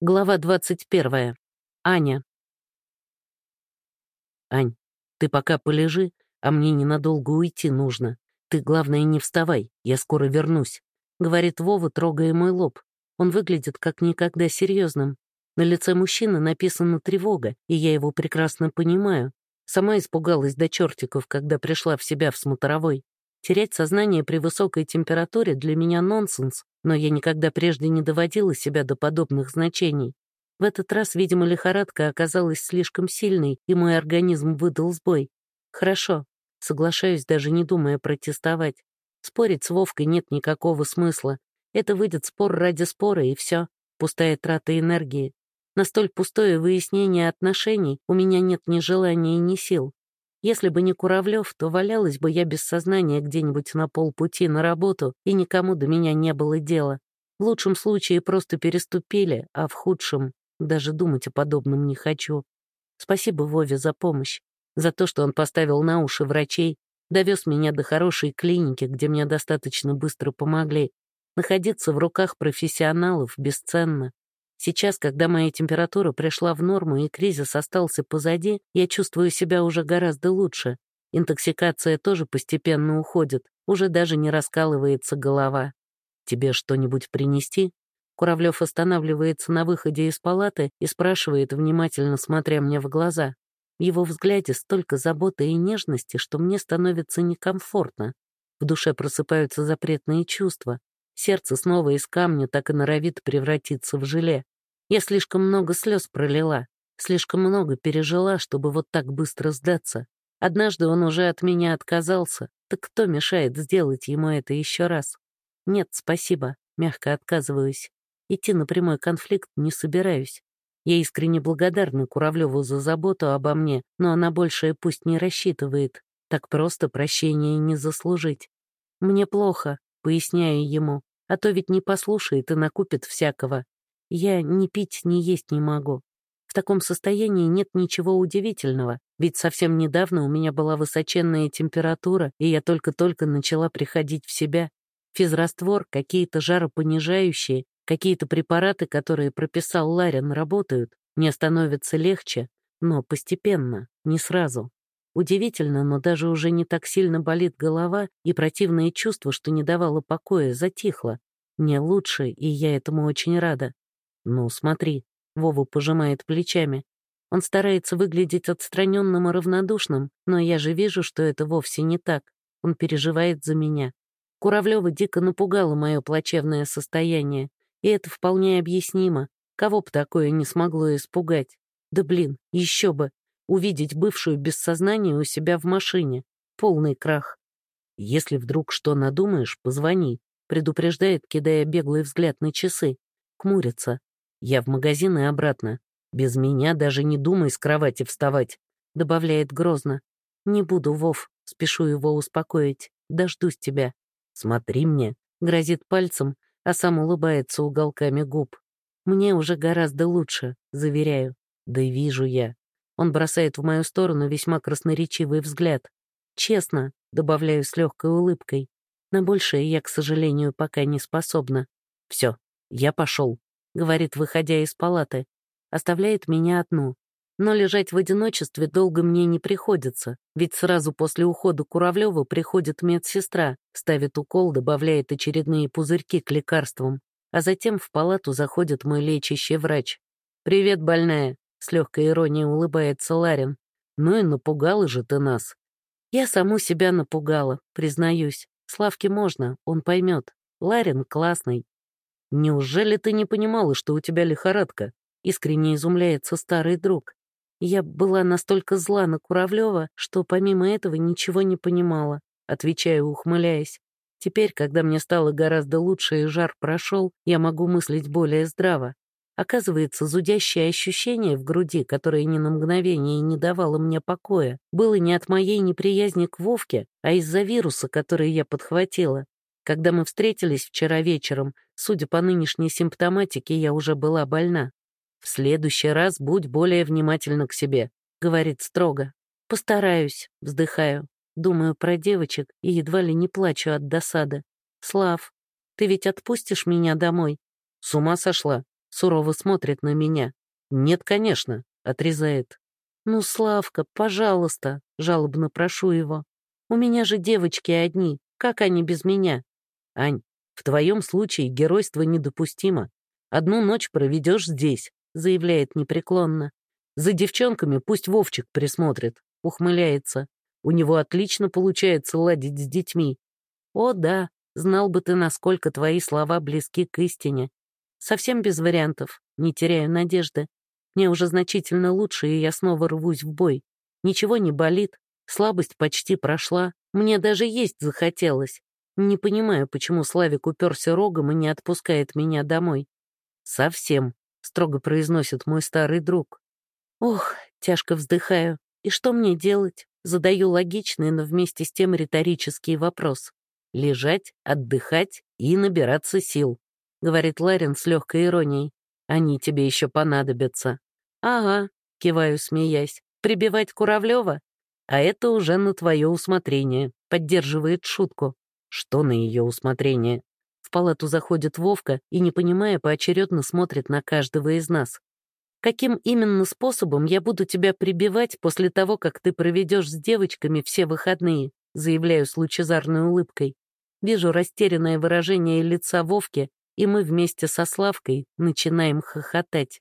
Глава 21. Аня. «Ань, ты пока полежи, а мне ненадолго уйти нужно. Ты, главное, не вставай, я скоро вернусь», — говорит Вова, трогая мой лоб. Он выглядит как никогда серьезным. На лице мужчины написана тревога, и я его прекрасно понимаю. Сама испугалась до чертиков, когда пришла в себя в смотровой. Терять сознание при высокой температуре для меня нонсенс, но я никогда прежде не доводила себя до подобных значений. В этот раз, видимо, лихорадка оказалась слишком сильной, и мой организм выдал сбой. Хорошо, соглашаюсь, даже не думая протестовать. Спорить с Вовкой нет никакого смысла. Это выйдет спор ради спора, и все. Пустая трата энергии. На столь пустое выяснение отношений у меня нет ни желания, ни сил. Если бы не Куравлев, то валялась бы я без сознания где-нибудь на полпути на работу, и никому до меня не было дела. В лучшем случае просто переступили, а в худшем даже думать о подобном не хочу. Спасибо Вове за помощь, за то, что он поставил на уши врачей, довез меня до хорошей клиники, где мне достаточно быстро помогли. Находиться в руках профессионалов бесценно. Сейчас, когда моя температура пришла в норму и кризис остался позади, я чувствую себя уже гораздо лучше. Интоксикация тоже постепенно уходит, уже даже не раскалывается голова. «Тебе что-нибудь принести?» Куравлев останавливается на выходе из палаты и спрашивает, внимательно смотря мне в глаза. В его взгляде столько заботы и нежности, что мне становится некомфортно. В душе просыпаются запретные чувства. Сердце снова из камня так и норовит превратиться в желе. Я слишком много слез пролила, слишком много пережила, чтобы вот так быстро сдаться. Однажды он уже от меня отказался, так кто мешает сделать ему это еще раз? Нет, спасибо, мягко отказываюсь. Идти на прямой конфликт не собираюсь. Я искренне благодарна Куравлеву за заботу обо мне, но она большее пусть не рассчитывает. Так просто прощения не заслужить. Мне плохо, поясняю ему а то ведь не послушает и накупит всякого. Я ни пить, ни есть не могу. В таком состоянии нет ничего удивительного, ведь совсем недавно у меня была высоченная температура, и я только-только начала приходить в себя. Физраствор, какие-то жаропонижающие, какие-то препараты, которые прописал Ларин, работают. Мне становится легче, но постепенно, не сразу. Удивительно, но даже уже не так сильно болит голова, и противное чувство, что не давало покоя, затихло. Мне лучше, и я этому очень рада. Ну, смотри, Вова пожимает плечами. Он старается выглядеть отстраненным и равнодушным, но я же вижу, что это вовсе не так. Он переживает за меня. Куравлева дико напугало мое плачевное состояние, и это вполне объяснимо. Кого бы такое не смогло испугать? Да блин, еще бы, увидеть бывшую без сознания у себя в машине. Полный крах. Если вдруг что надумаешь, позвони, предупреждает, кидая беглый взгляд на часы. Кмурится. Я в магазин и обратно. Без меня даже не думай с кровати вставать, добавляет грозно. Не буду, Вов, спешу его успокоить. Дождусь тебя. Смотри мне, грозит пальцем, а сам улыбается уголками губ. Мне уже гораздо лучше, заверяю. Да вижу я. Он бросает в мою сторону весьма красноречивый взгляд. «Честно», — добавляю с легкой улыбкой, «на большее я, к сожалению, пока не способна». «Все, я пошел», — говорит, выходя из палаты. Оставляет меня одну. Но лежать в одиночестве долго мне не приходится, ведь сразу после ухода Куравлева приходит медсестра, ставит укол, добавляет очередные пузырьки к лекарствам, а затем в палату заходит мой лечащий врач. «Привет, больная», с легкой иронией улыбается Ларин. «Ну и напугала же ты нас». «Я саму себя напугала, признаюсь. Славке можно, он поймет. Ларин классный». «Неужели ты не понимала, что у тебя лихорадка?» Искренне изумляется старый друг. Я была настолько зла на Куравлева, что помимо этого ничего не понимала, отвечаю, ухмыляясь. Теперь, когда мне стало гораздо лучше и жар прошел, я могу мыслить более здраво. Оказывается, зудящее ощущение в груди, которое ни на мгновение не давало мне покоя, было не от моей неприязни к Вовке, а из-за вируса, который я подхватила. Когда мы встретились вчера вечером, судя по нынешней симптоматике, я уже была больна. «В следующий раз будь более внимательна к себе», — говорит строго. «Постараюсь», — вздыхаю. Думаю про девочек и едва ли не плачу от досады. «Слав, ты ведь отпустишь меня домой?» «С ума сошла? Сурово смотрит на меня. «Нет, конечно», — отрезает. «Ну, Славка, пожалуйста», — жалобно прошу его. «У меня же девочки одни, как они без меня?» «Ань, в твоем случае геройство недопустимо. Одну ночь проведешь здесь», — заявляет непреклонно. «За девчонками пусть Вовчик присмотрит», — ухмыляется. «У него отлично получается ладить с детьми». «О, да, знал бы ты, насколько твои слова близки к истине. Совсем без вариантов, не теряю надежды. Мне уже значительно лучше, и я снова рвусь в бой. Ничего не болит, слабость почти прошла, мне даже есть захотелось. Не понимаю, почему Славик уперся рогом и не отпускает меня домой. «Совсем», — строго произносит мой старый друг. Ох, тяжко вздыхаю. И что мне делать? Задаю логичный, но вместе с тем риторический вопрос. Лежать, отдыхать и набираться сил, говорит Ларин с легкой иронией. Они тебе еще понадобятся. «Ага», — киваю, смеясь, — «прибивать Куравлева? А это уже на твое усмотрение», — поддерживает шутку. Что на ее усмотрение? В палату заходит Вовка и, не понимая, поочередно смотрит на каждого из нас. «Каким именно способом я буду тебя прибивать после того, как ты проведешь с девочками все выходные?» заявляю с лучезарной улыбкой. Вижу растерянное выражение лица Вовки, и мы вместе со Славкой начинаем хохотать.